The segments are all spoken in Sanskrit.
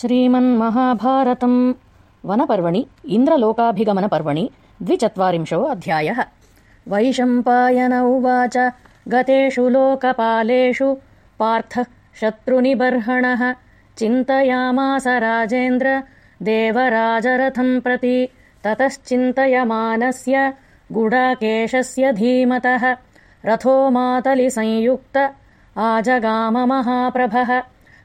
श्रीमन्महाभारतम्। वनपर्वणि इन्द्रलोकाभिगमनपर्वणि द्विचत्वारिंशो अध्यायः। वैशम्पायन उवाच गतेषु लोकपालेषु पार्थः शत्रुनिबर्हणः। चिन्तयामास राजेन्द्र देवराजरथम् प्रति ततश्चिन्तयमानस्य गुडाकेशस्य धीमतः। रथो मातलिसंयुक्त आजगाममहाप्रभः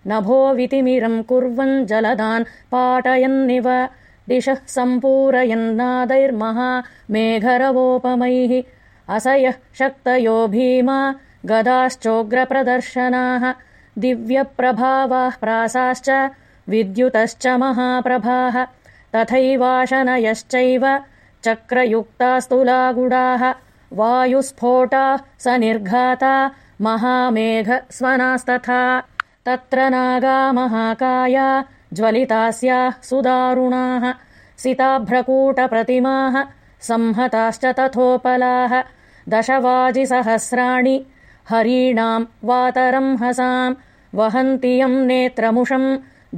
नभोवितिमिरम् कुर्वन् जलदान् पाटयन्निव। दिशः सम्पूरयन्नादैर्महा मेघरवोपमैः असयः शक्तयो भीमा गदाश्चोग्रप्रदर्शनाः। दिव्यप्रभावाः प्रासाश्च विद्युतश्च महाप्रभाः। तथैवाशनयश्चैव चक्रयुक्तास्तुलागुडाः। वायुस्फोटाः स निर्घाता महामेघस्वनास्तथा तत्र नागा महाकाया ज्वलितास्याः सुदारुणाः सिताभ्रकूटप्रतिमाः संहताश्च तथोपलाः दशवाजिसहस्राणि हरीणाम् वातरंहसाम् वहन्तियम् नेत्रमुषम्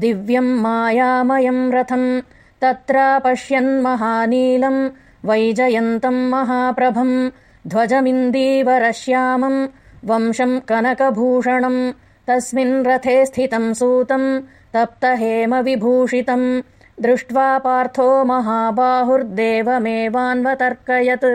दिव्यम् मायामयम् रथम् तत्रापश्यन्महानीलम् वैजयन्तम् महाप्रभम् ध्वजमिन्दीवरश्यामम् वंशम् कनकभूषणम् तस्मिन् रथे स्थितम् सूतम् तप्तहेमविभूषितम् दृष्ट्वा पार्थो महाबाहुर्देवमेवान्वतर्कयत्